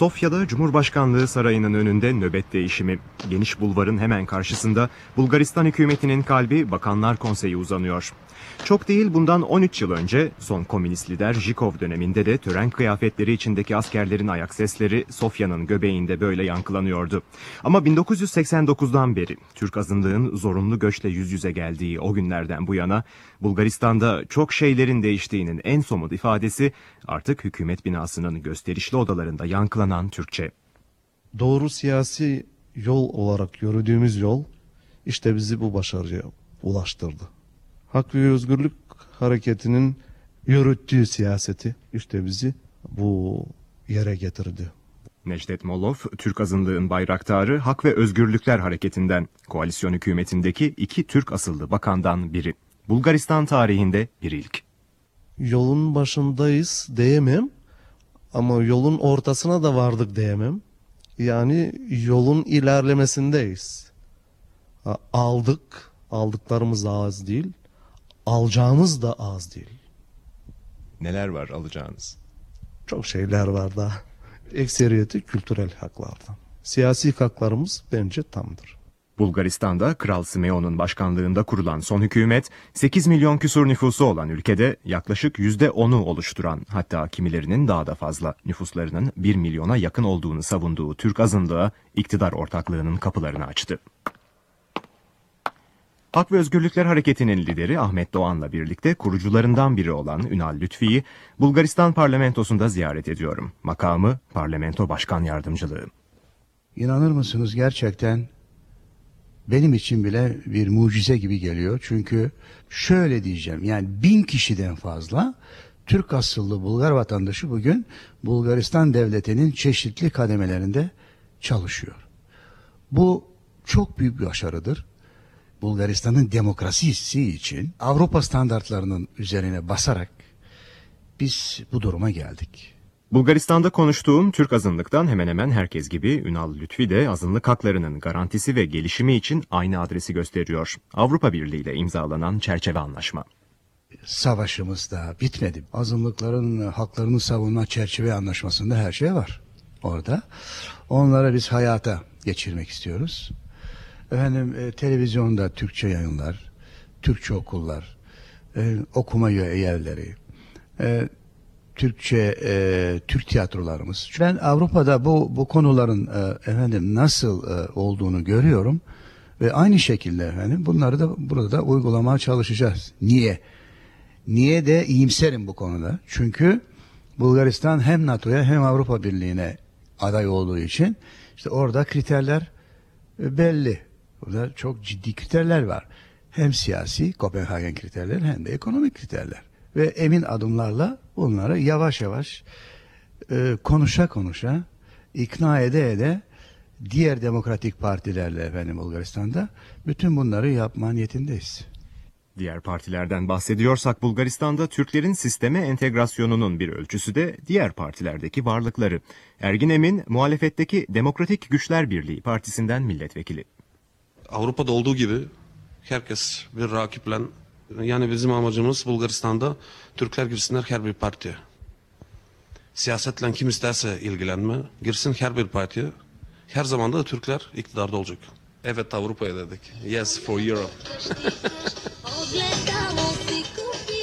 Sofya'da Cumhurbaşkanlığı Sarayı'nın önünde nöbet değişimi. Geniş bulvarın hemen karşısında Bulgaristan hükümetinin kalbi Bakanlar Konseyi uzanıyor. Çok değil bundan 13 yıl önce son komünist lider Jikov döneminde de tören kıyafetleri içindeki askerlerin ayak sesleri Sofya'nın göbeğinde böyle yankılanıyordu. Ama 1989'dan beri Türk azınlığın zorunlu göçle yüz yüze geldiği o günlerden bu yana Bulgaristan'da çok şeylerin değiştiğinin en somut ifadesi artık hükümet binasının gösterişli odalarında yankılanan Türkçe. Doğru siyasi yol olarak yürüdüğümüz yol işte bizi bu başarıya ulaştırdı. Hak ve Özgürlük Hareketi'nin yürüttüğü siyaseti işte bizi bu yere getirdi. Necdet Molov, Türk azınlığın bayraktarı Hak ve Özgürlükler Hareketi'nden, koalisyon hükümetindeki iki Türk asıllı bakandan biri. Bulgaristan tarihinde bir ilk. Yolun başındayız diyemem ama yolun ortasına da vardık diyemem. Yani yolun ilerlemesindeyiz. Aldık, aldıklarımız az değil, alacağımız da az değil. Neler var alacağınız? Çok şeyler var da. Ekseriyeti kültürel haklardan. Siyasi haklarımız bence tamdır. Bulgaristan'da Kral Simeon'un başkanlığında kurulan son hükümet, 8 milyon küsur nüfusu olan ülkede yaklaşık %10'u oluşturan hatta kimilerinin daha da fazla nüfuslarının 1 milyona yakın olduğunu savunduğu Türk azınlığa iktidar ortaklığının kapılarını açtı. Hak ve Özgürlükler Hareketi'nin lideri Ahmet Doğan'la birlikte kurucularından biri olan Ünal Lütfi'yi Bulgaristan parlamentosunda ziyaret ediyorum. Makamı parlamento başkan yardımcılığı. İnanır mısınız gerçekten benim için bile bir mucize gibi geliyor. Çünkü şöyle diyeceğim yani bin kişiden fazla Türk asıllı Bulgar vatandaşı bugün Bulgaristan devletinin çeşitli kademelerinde çalışıyor. Bu çok büyük bir başarıdır. Bulgaristan'ın demokrasisi için Avrupa standartlarının üzerine basarak biz bu duruma geldik. Bulgaristan'da konuştuğum Türk azınlıktan hemen hemen herkes gibi Ünal Lütfi de azınlık haklarının garantisi ve gelişimi için aynı adresi gösteriyor. Avrupa Birliği ile imzalanan çerçeve anlaşma. Savaşımız da bitmedi. Azınlıkların haklarını savunma çerçeve anlaşmasında her şey var orada. Onları biz hayata geçirmek istiyoruz. Efendim e, televizyonda Türkçe yayınlar, Türkçe okullar, e, okuma yerleri, e, Türkçe e, Türk tiyatrolarımız. Ben Avrupa'da bu bu konuların e, efendim nasıl e, olduğunu görüyorum ve aynı şekilde efendim bunları da burada da uygulamaya çalışacağız. Niye? Niye de iyimserim bu konuda? Çünkü Bulgaristan hem NATO'ya hem Avrupa Birliği'ne aday olduğu için işte orada kriterler e, belli. Burada çok ciddi kriterler var. Hem siyasi Kopenhagen kriterleri hem de ekonomik kriterler. Ve emin adımlarla bunları yavaş yavaş e, konuşa konuşa ikna ede ede diğer demokratik partilerle efendim Bulgaristan'da bütün bunları yapma niyetindeyiz. Diğer partilerden bahsediyorsak Bulgaristan'da Türklerin sisteme entegrasyonunun bir ölçüsü de diğer partilerdeki varlıkları. Ergin Emin, muhalefetteki Demokratik Güçler Birliği partisinden milletvekili. Avrupa'da olduğu gibi herkes bir rakiple yani bizim amacımız Bulgaristan'da Türkler girsinler her bir partiye. Siyasetle kim isterse ilgilenme. Girsin her bir partiye. Her zaman da Türkler iktidarda olacak. Evet Avrupa'ya dedik. Yes for Europe.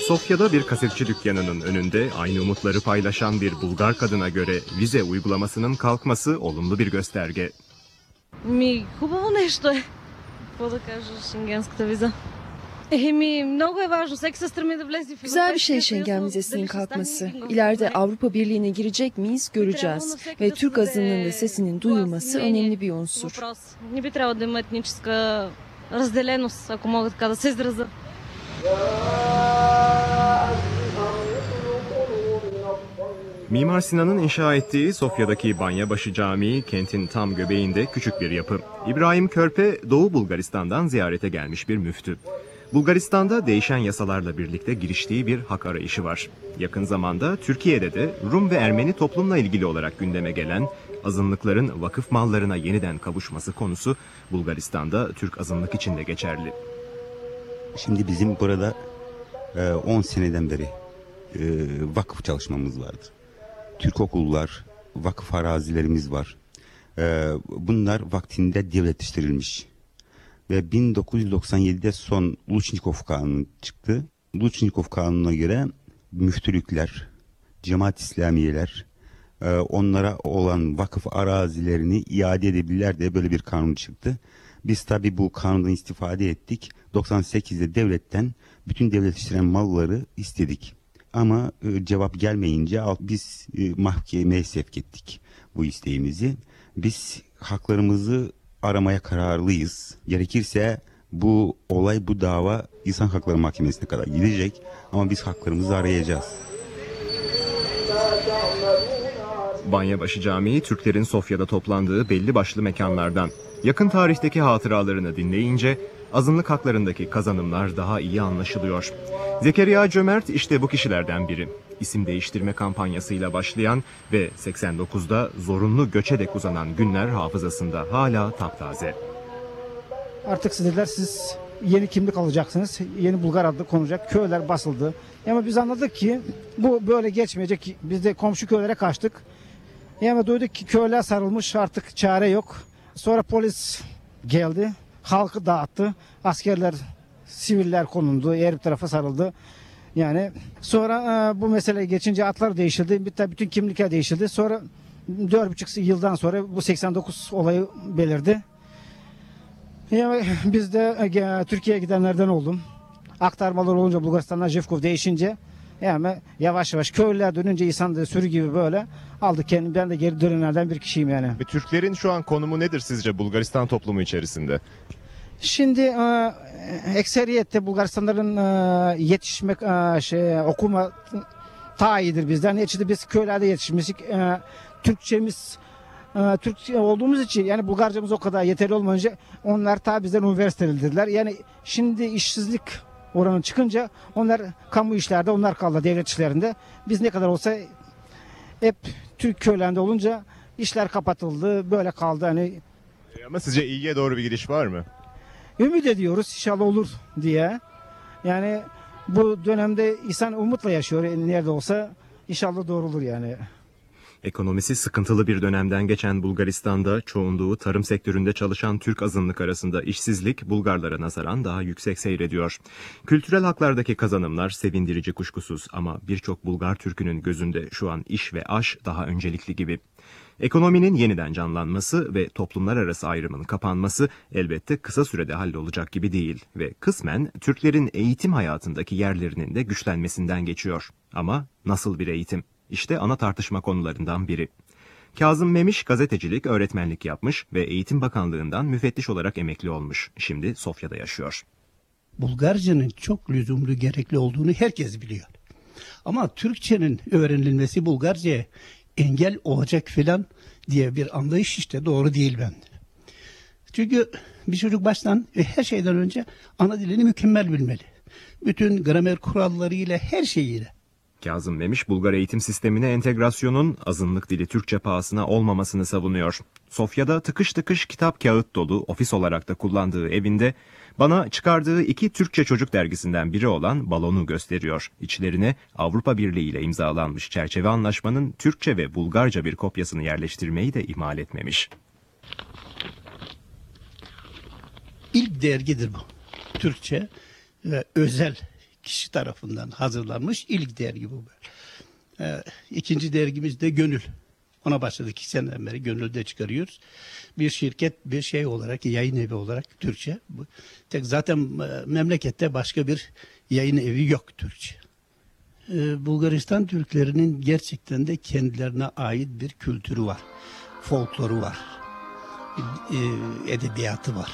Sofya'da bir kasetçi dükkanının önünde aynı umutları paylaşan bir Bulgar kadına göre vize uygulamasının kalkması olumlu bir gösterge. Mi, hubovo nešto je. Какво да кажа, шенгенската виза? Еми, много е важно. Всеки се стреми да влезе в Güzel bir şey Европейския Schengen съюз, vizesinin дали ще стане kalkması. никога. İleride Avrupa Birliği'ne girecek miyiz göreceğiz. Ve Türk azınlığının da sesinin duyulması önemli bir unsur. Въпрос. Не би трябвало да има етническа разделеност, ако мога така да се израза. Mimar Sinan'ın inşa ettiği Sofya'daki Banyabaşı Camii kentin tam göbeğinde küçük bir yapı. İbrahim Körpe Doğu Bulgaristan'dan ziyarete gelmiş bir müftü. Bulgaristan'da değişen yasalarla birlikte giriştiği bir hak arayışı var. Yakın zamanda Türkiye'de de Rum ve Ermeni toplumla ilgili olarak gündeme gelen azınlıkların vakıf mallarına yeniden kavuşması konusu Bulgaristan'da Türk azınlık için de geçerli. Şimdi bizim burada e, 10 seneden beri e, vakıf çalışmamız vardı. Türk okullar, vakıf arazilerimiz var. Ee, bunlar vaktinde devletleştirilmiş. Ve 1997'de son Luçnikov Kanunu çıktı. Luçnikov Kanunu'na göre müftülükler, cemaat İslamiyeler, e, onlara olan vakıf arazilerini iade edebilirler diye böyle bir kanun çıktı. Biz tabi bu kanundan istifade ettik. 98'de devletten bütün devletleştiren malları istedik. Ama e, cevap gelmeyince biz e, mahkemeye sevk ettik bu isteğimizi. Biz haklarımızı aramaya kararlıyız. Gerekirse bu olay, bu dava İnsan Hakları Mahkemesi'ne kadar gidecek. Ama biz haklarımızı arayacağız. Banyabaşı Camii Türklerin Sofya'da toplandığı belli başlı mekanlardan. Yakın tarihteki hatıralarını dinleyince azınlık haklarındaki kazanımlar daha iyi anlaşılıyor. Zekeriya Cömert işte bu kişilerden biri. İsim değiştirme kampanyasıyla başlayan ve 89'da zorunlu göçe dek uzanan günler hafızasında hala taptaze. Artık siz dediler siz yeni kimlik alacaksınız. Yeni Bulgar adı konacak. Köyler basıldı. Ama biz anladık ki bu böyle geçmeyecek. Biz de komşu köylere kaçtık. Yani duyduk ki köyler sarılmış artık çare yok. Sonra polis geldi. Halkı dağıttı. Askerler, siviller konuldu. Her bir tarafa sarıldı. Yani sonra e, bu mesele geçince atlar değişildi. De bütün kimlikler değişildi. Sonra dört buçuk yıldan sonra bu 89 olayı belirdi. Yani biz de e, Türkiye'ye gidenlerden oldum. Aktarmalar olunca Bulgaristan'dan Jevkov değişince yani yavaş yavaş köylüler dönünce insan da sürü gibi böyle aldı kendimi. Ben de geri dönenlerden bir kişiyim yani. Ve Türklerin şu an konumu nedir sizce Bulgaristan toplumu içerisinde? Şimdi e, ekseriyette Bulgaristanların e, yetişme e, şey okuma daha iyidir bizden. Neticede biz köylerde yetişmiştik. E, Türkçemiz e, Türkçe olduğumuz için yani Bulgarcamız o kadar yeterli olmayınca onlar ta bizden üniversitelediler. Yani şimdi işsizlik oranı çıkınca onlar kamu işlerde onlar kaldı devlet işlerinde. Biz ne kadar olsa hep Türk köylerinde olunca işler kapatıldı. Böyle kaldı hani E, Ama sizce iyiye doğru bir gidiş var mı? ümit ediyoruz inşallah olur diye. Yani bu dönemde insan umutla yaşıyor nerede olsa inşallah doğru olur yani. Ekonomisi sıkıntılı bir dönemden geçen Bulgaristan'da çoğunluğu tarım sektöründe çalışan Türk azınlık arasında işsizlik Bulgarlara nazaran daha yüksek seyrediyor. Kültürel haklardaki kazanımlar sevindirici kuşkusuz ama birçok Bulgar Türk'ünün gözünde şu an iş ve aş daha öncelikli gibi. Ekonominin yeniden canlanması ve toplumlar arası ayrımın kapanması elbette kısa sürede hallolacak gibi değil ve kısmen Türklerin eğitim hayatındaki yerlerinin de güçlenmesinden geçiyor. Ama nasıl bir eğitim? İşte ana tartışma konularından biri. Kazım Memiş gazetecilik, öğretmenlik yapmış ve Eğitim Bakanlığı'ndan müfettiş olarak emekli olmuş. Şimdi Sofya'da yaşıyor. Bulgarcanın çok lüzumlu gerekli olduğunu herkes biliyor. Ama Türkçenin öğrenilmesi Bulgarca'ya engel olacak filan diye bir anlayış işte doğru değil bende. Çünkü bir çocuk baştan ve her şeyden önce ana dilini mükemmel bilmeli. Bütün gramer kurallarıyla her şeyiyle. Kazım Memiş, Bulgar eğitim sistemine entegrasyonun azınlık dili Türkçe pahasına olmamasını savunuyor. Sofya'da tıkış tıkış kitap kağıt dolu ofis olarak da kullandığı evinde bana çıkardığı iki Türkçe çocuk dergisinden biri olan Balon'u gösteriyor. İçlerine Avrupa Birliği ile imzalanmış çerçeve anlaşmanın Türkçe ve Bulgarca bir kopyasını yerleştirmeyi de ihmal etmemiş. İlk dergidir bu. Türkçe ve özel kişi tarafından hazırlanmış ilk dergi bu. Ee, ikinci dergimiz de Gönül. Ona başladık iki seneden beri Gönül'de çıkarıyoruz. Bir şirket, bir şey olarak, yayın evi olarak Türkçe. Tek zaten e, memlekette başka bir yayın evi yok Türkçe. Ee, Bulgaristan Türklerinin gerçekten de kendilerine ait bir kültürü var. Folkloru var. e, edebiyatı var.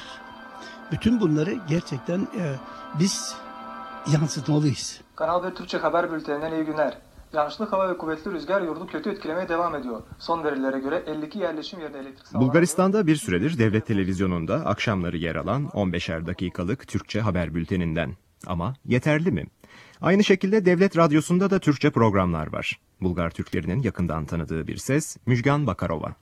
Bütün bunları gerçekten e, biz yansıtmalıyız. Kanal B Türkçe Haber Bülteni'nden iyi günler. Yağışlı hava ve kuvvetli rüzgar yurdu kötü etkilemeye devam ediyor. Son verilere göre 52 yerleşim yerine elektrik sağlanıyor. Bulgaristan'da bir süredir devlet televizyonunda akşamları yer alan 15'er dakikalık Türkçe haber bülteninden. Ama yeterli mi? Aynı şekilde devlet radyosunda da Türkçe programlar var. Bulgar Türklerinin yakından tanıdığı bir ses Müjgan Bakarova.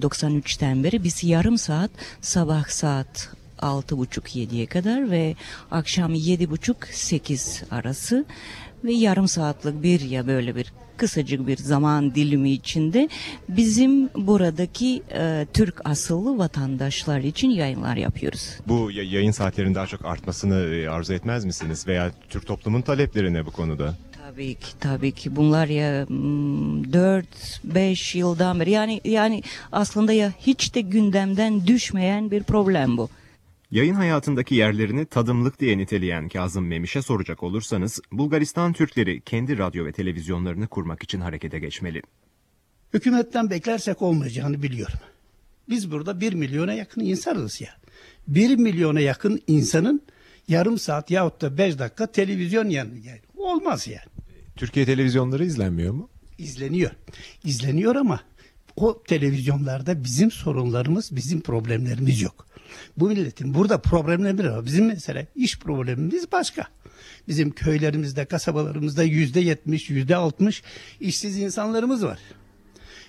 93'ten beri biz yarım saat sabah saat 6.30-7'ye kadar ve akşam 7.30-8 arası ve yarım saatlik bir ya böyle bir kısacık bir zaman dilimi içinde bizim buradaki e, Türk asıllı vatandaşlar için yayınlar yapıyoruz. Bu ya- yayın saatlerinin daha çok artmasını e, arzu etmez misiniz? Veya Türk toplumun talepleri ne bu konuda? Tabii ki tabii ki bunlar ya 4-5 yıldan beri yani yani aslında ya hiç de gündemden düşmeyen bir problem bu. Yayın hayatındaki yerlerini tadımlık diye niteleyen Kazım Memiş'e soracak olursanız, Bulgaristan Türkleri kendi radyo ve televizyonlarını kurmak için harekete geçmeli. Hükümetten beklersek olmayacağını biliyorum. Biz burada bir milyona yakın insanız ya. Bir milyona yakın insanın yarım saat yahut da beş dakika televizyon yanı yani. Olmaz yani. Türkiye televizyonları izlenmiyor mu? İzleniyor. İzleniyor ama o televizyonlarda bizim sorunlarımız, bizim problemlerimiz yok. Bu milletin burada problemleri var. Bizim mesela iş problemimiz başka. Bizim köylerimizde, kasabalarımızda yüzde yetmiş, yüzde altmış işsiz insanlarımız var.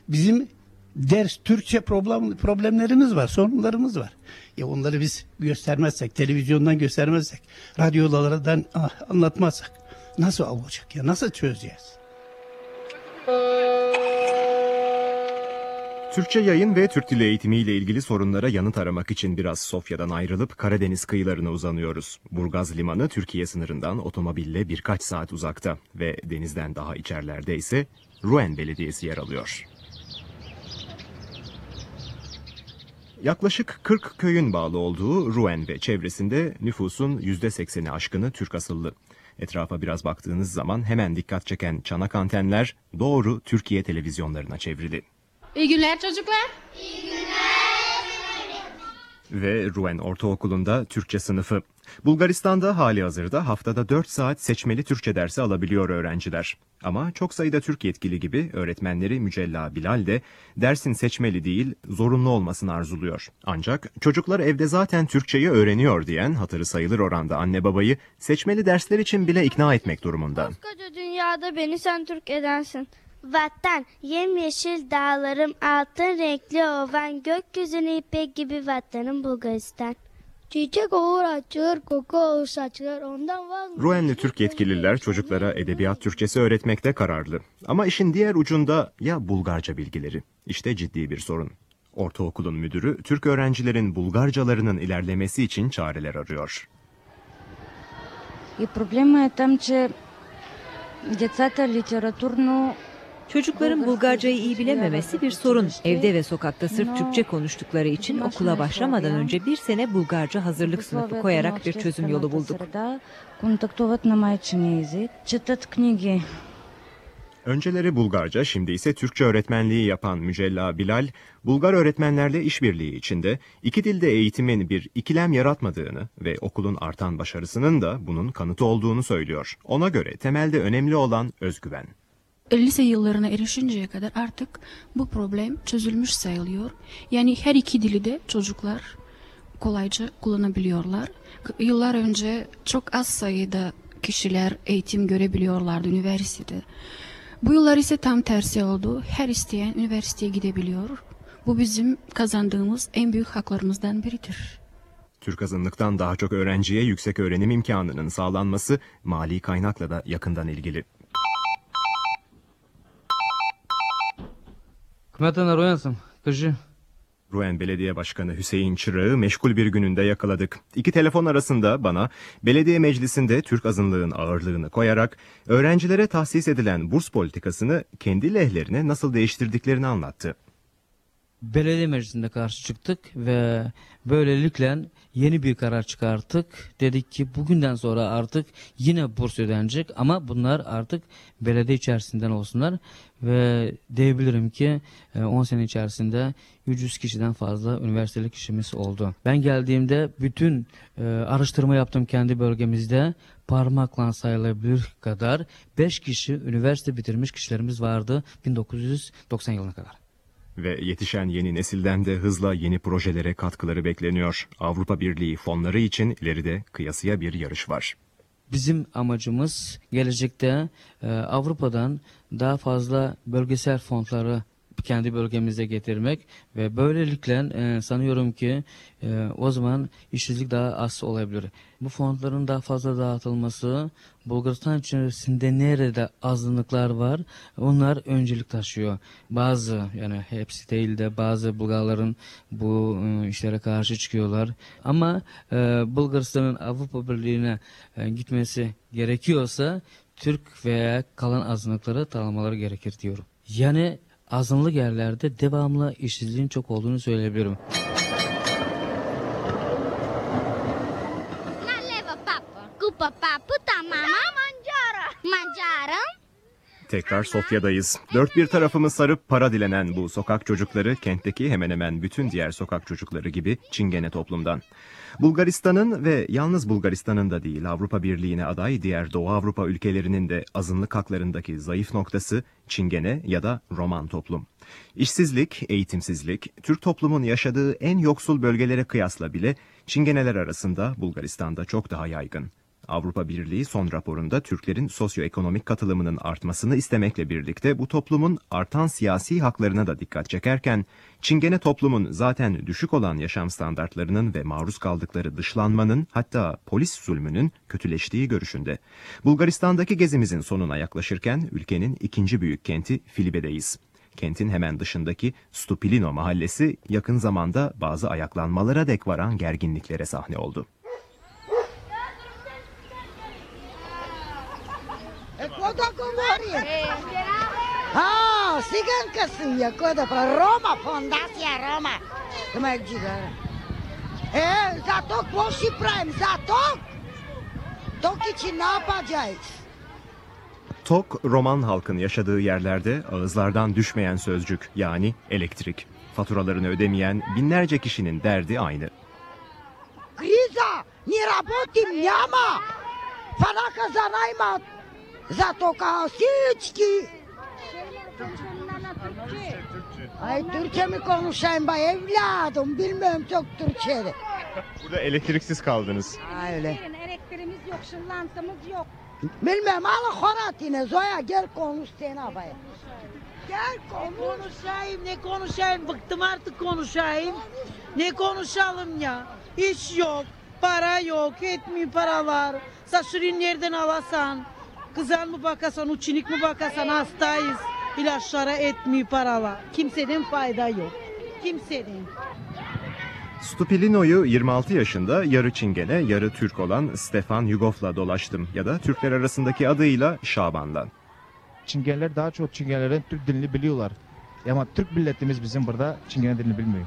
Bizim ders Türkçe problem, problemlerimiz var, sorunlarımız var. Ya onları biz göstermezsek, televizyondan göstermezsek, radyolardan ah, anlatmazsak nasıl olacak ya? Nasıl çözeceğiz? Türkçe yayın ve Türk Dili Eğitimi ile ilgili sorunlara yanıt aramak için biraz Sofya'dan ayrılıp Karadeniz kıyılarına uzanıyoruz. Burgaz Limanı Türkiye sınırından otomobille birkaç saat uzakta ve denizden daha içerlerde ise Rouen Belediyesi yer alıyor. Yaklaşık 40 köyün bağlı olduğu Rouen ve çevresinde nüfusun %80'i aşkını Türk asıllı. Etrafa biraz baktığınız zaman hemen dikkat çeken çanak antenler doğru Türkiye televizyonlarına çevrili. İyi günler çocuklar. ve Rouen Ortaokulu'nda Türkçe sınıfı. Bulgaristan'da hali hazırda haftada 4 saat seçmeli Türkçe dersi alabiliyor öğrenciler. Ama çok sayıda Türk yetkili gibi öğretmenleri Mücella Bilal de dersin seçmeli değil zorunlu olmasını arzuluyor. Ancak çocuklar evde zaten Türkçeyi öğreniyor diyen hatırı sayılır oranda anne babayı seçmeli dersler için bile ikna etmek durumunda. Koca dünyada beni sen Türk edensin Vatan, yemyeşil dağlarım, altın renkli ovan, gökyüzünü ipek gibi vatanım Bulgaristan. Çiçek olur açılır, koku olur saçılır, ondan vazgeçilmez. Ruenli Türk yetkililer çocuklara edebiyat Türkçesi öğretmekte kararlı. Ama işin diğer ucunda ya Bulgarca bilgileri. İşte ciddi bir sorun. Ortaokulun müdürü Türk öğrencilerin Bulgarcalarının ilerlemesi için çareler arıyor. И проблема е там, че децата литературно Çocukların Bulgarcayı iyi bilememesi bir sorun. Evde ve sokakta sırf Türkçe konuştukları için okula başlamadan önce bir sene Bulgarca hazırlık sınıfı koyarak bir çözüm yolu bulduk. Önceleri Bulgarca, şimdi ise Türkçe öğretmenliği yapan Mücella Bilal, Bulgar öğretmenlerle işbirliği içinde iki dilde eğitimin bir ikilem yaratmadığını ve okulun artan başarısının da bunun kanıtı olduğunu söylüyor. Ona göre temelde önemli olan özgüven lise yıllarına erişinceye kadar artık bu problem çözülmüş sayılıyor. Yani her iki dili de çocuklar kolayca kullanabiliyorlar. Yıllar önce çok az sayıda kişiler eğitim görebiliyorlardı üniversitede. Bu yıllar ise tam tersi oldu. Her isteyen üniversiteye gidebiliyor. Bu bizim kazandığımız en büyük haklarımızdan biridir. Türk azınlıktan daha çok öğrenciye yüksek öğrenim imkanının sağlanması mali kaynakla da yakından ilgili. Кмета на Роян съм. Кажи. Rouen Belediye Başkanı Hüseyin Çırağı meşgul bir gününde yakaladık. İki telefon arasında bana belediye meclisinde Türk azınlığın ağırlığını koyarak öğrencilere tahsis edilen burs politikasını kendi lehlerine nasıl değiştirdiklerini anlattı. Belediye meclisinde karşı çıktık ve böylelikle yeni bir karar çıkarttık. Dedik ki bugünden sonra artık yine burs ödenecek ama bunlar artık belediye içerisinden olsunlar. Ve diyebilirim ki e, 10 sene içerisinde 300 kişiden fazla üniversiteli kişimiz oldu. Ben geldiğimde bütün e, araştırma yaptım kendi bölgemizde parmakla sayılabilir kadar 5 kişi üniversite bitirmiş kişilerimiz vardı 1990 yılına kadar. Ve yetişen yeni nesilden de hızla yeni projelere katkıları bekleniyor. Avrupa Birliği fonları için ileride kıyasıya bir yarış var. Bizim amacımız gelecekte e, Avrupa'dan daha fazla bölgesel fonları kendi bölgemize getirmek ve böylelikle e, sanıyorum ki e, o zaman işsizlik daha az olabilir. Bu fondların daha fazla dağıtılması Bulgaristan içerisinde nerede azınlıklar var onlar öncelik taşıyor. Bazı yani hepsi değil de bazı Bulgarların bu e, işlere karşı çıkıyorlar. Ama e, Bulgaristan'ın Avrupa Birliği'ne e, gitmesi gerekiyorsa Türk veya kalan azınlıkları tanımaları gerekir diyorum. Yani azınlık yerlerde devamlı işsizliğin çok olduğunu söyleyebilirim. Tekrar Sofya'dayız. Dört bir tarafımı sarıp para dilenen bu sokak çocukları kentteki hemen hemen bütün diğer sokak çocukları gibi çingene toplumdan. Bulgaristan'ın ve yalnız Bulgaristan'ın da değil Avrupa Birliği'ne aday diğer Doğu Avrupa ülkelerinin de azınlık haklarındaki zayıf noktası çingene ya da Roman toplum. İşsizlik, eğitimsizlik, Türk toplumun yaşadığı en yoksul bölgelere kıyasla bile çingeneler arasında Bulgaristan'da çok daha yaygın. Avrupa Birliği son raporunda Türklerin sosyoekonomik katılımının artmasını istemekle birlikte bu toplumun artan siyasi haklarına da dikkat çekerken, Çingene toplumun zaten düşük olan yaşam standartlarının ve maruz kaldıkları dışlanmanın hatta polis zulmünün kötüleştiği görüşünde. Bulgaristan'daki gezimizin sonuna yaklaşırken ülkenin ikinci büyük kenti Filibe'deyiz. Kentin hemen dışındaki Stupilino mahallesi yakın zamanda bazı ayaklanmalara dek varan gerginliklere sahne oldu. да говори? А, циганка си я, кой да прави? Рома, фондация Рома. Ама джигара. Е, зато какво ще правим? Зато? Токи чи нападжайız. Tok, Roman halkın yaşadığı yerlerde ağızlardan düşmeyen sözcük yani elektrik. Faturalarını ödemeyen binlerce kişinin derdi aynı. Криза! Не работим, няма! Фанаха за наймат! Zato kao. Ay Türkçe mi konuşayım bay evladım bilmiyorum çok Türkçe'de. Burada elektriksiz kaldınız. Ha, öyle. Elektriğimiz yok, şınlantımız yok. Bilmem al horat yine Zoya gel konuş sen abaya. Gel konuş. konuşayım ne konuşayım bıktım artık konuşayım. Ne konuşalım ya? İş yok, para yok, etmiyor paralar. Saçırın nereden alasan? Kızan mı bakasan, uçinik mi bakasan hastayız. İlaçlara etmiyor paralar. Kimseden fayda yok. Kimseden. Stupilino'yu 26 yaşında yarı Çingene, yarı Türk olan Stefan Yugov'la dolaştım ya da Türkler arasındaki adıyla Şaban'la. Çingeneler daha çok Çingenelerin Türk dilini biliyorlar. Ama Türk milletimiz bizim burada Çingene dilini bilmiyor.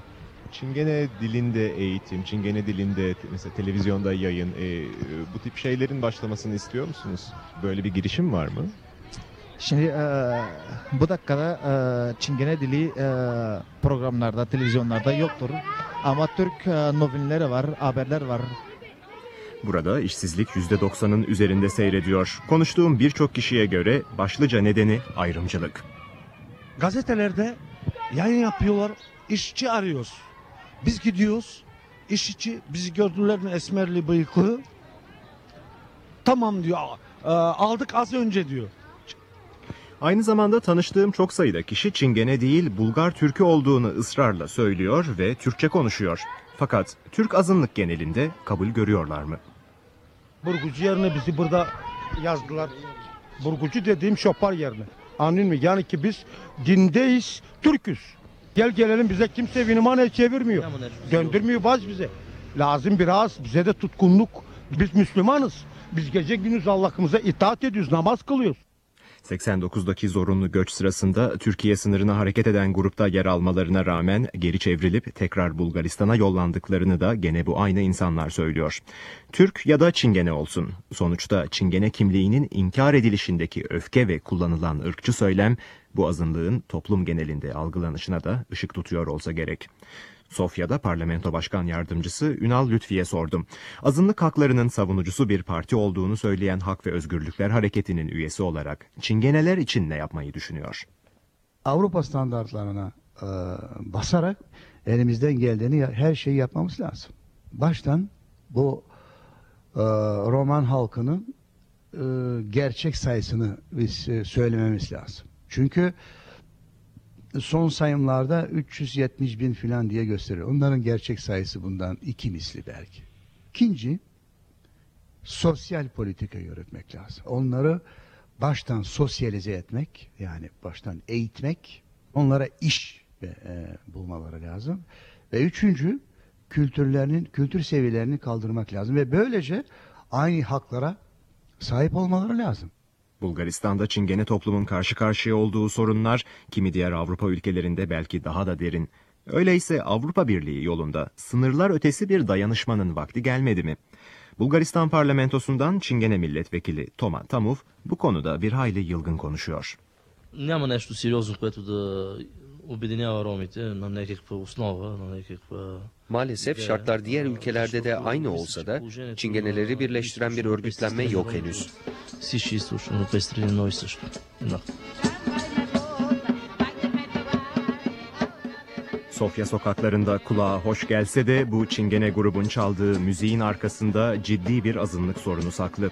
Çingene dilinde eğitim, Çingene dilinde mesela televizyonda yayın, e, bu tip şeylerin başlamasını istiyor musunuz? Böyle bir girişim var mı? Şimdi eee, bu dakikada eee, Çingene dili eee, programlarda, televizyonlarda yoktur. Ama Türk eee, novinleri var, haberler var. Burada işsizlik %90'ın üzerinde seyrediyor. Konuştuğum birçok kişiye göre başlıca nedeni ayrımcılık. Gazetelerde yayın yapıyorlar, işçi arıyoruz. Biz gidiyoruz, işçi bizi gördüler mi esmerli bıyıklı? Tamam diyor, "a- e, aldık az önce diyor. Aynı zamanda tanıştığım çok sayıda kişi Çingene değil Bulgar Türkü olduğunu ısrarla söylüyor ve Türkçe konuşuyor. Fakat Türk azınlık genelinde kabul görüyorlar mı? Burgucu yerine bizi burada yazdılar. Burgucu dediğim şopar yerine. Anladın mı? Yani ki biz dindeyiz, Türküz. Gel gelelim bize kimse vinimane çevirmiyor. Döndürmüyor baz bize. Lazım biraz bize de tutkunluk. Biz Müslümanız. Biz gece gündüz Allah'ımıza itaat ediyoruz, namaz kılıyoruz. 89'daki zorunlu göç sırasında Türkiye sınırına hareket eden grupta yer almalarına rağmen geri çevrilip tekrar Bulgaristan'a yollandıklarını da gene bu aynı insanlar söylüyor. Türk ya da Çingene olsun. Sonuçta Çingene kimliğinin inkar edilişindeki öfke ve kullanılan ırkçı söylem bu azınlığın toplum genelinde algılanışına da ışık tutuyor olsa gerek. Sofya'da parlamento başkan yardımcısı Ünal Lütfi'ye sordum. Azınlık haklarının savunucusu bir parti olduğunu söyleyen Hak ve Özgürlükler Hareketi'nin üyesi olarak Çingeneler için ne yapmayı düşünüyor? Avrupa standartlarına e, basarak elimizden geldiğini her şeyi yapmamız lazım. Baştan bu e, Roman halkının e, gerçek sayısını biz e, söylememiz lazım. Çünkü son sayımlarda 370 bin filan diye gösteriyor. Onların gerçek sayısı bundan iki misli belki. İkinci, sosyal politika yürütmek lazım. Onları baştan sosyalize etmek, yani baştan eğitmek, onlara iş ve, e, bulmaları lazım. Ve üçüncü, kültürlerinin, kültür seviyelerini kaldırmak lazım. Ve böylece aynı haklara sahip olmaları lazım. Bulgaristan'da Çingene toplumun karşı karşıya olduğu sorunlar kimi diğer Avrupa ülkelerinde belki daha da derin. Öyleyse Avrupa Birliği yolunda sınırlar ötesi bir dayanışmanın vakti gelmedi mi? Bulgaristan parlamentosundan Çingene milletvekili Toma Tamov bu konuda bir hayli yılgın konuşuyor. Няма нещо сериозно, което да обединява ромите на някаква основа, на някаква... Maalesef şartlar diğer ülkelerde de aynı olsa da Çingeneleri birleştiren bir örgütlenme yok henüz. Всички източно страни едно и също. Sofya sokaklarında kulağa hoş gelse de bu Çingene grubun çaldığı müziğin arkasında ciddi bir azınlık sorunu saklı.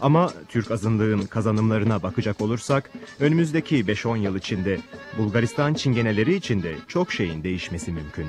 Ama Türk azınlığın kazanımlarına bakacak olursak önümüzdeki 5-10 yıl içinde Bulgaristan Çingeneleri içinde çok şeyin değişmesi mümkün.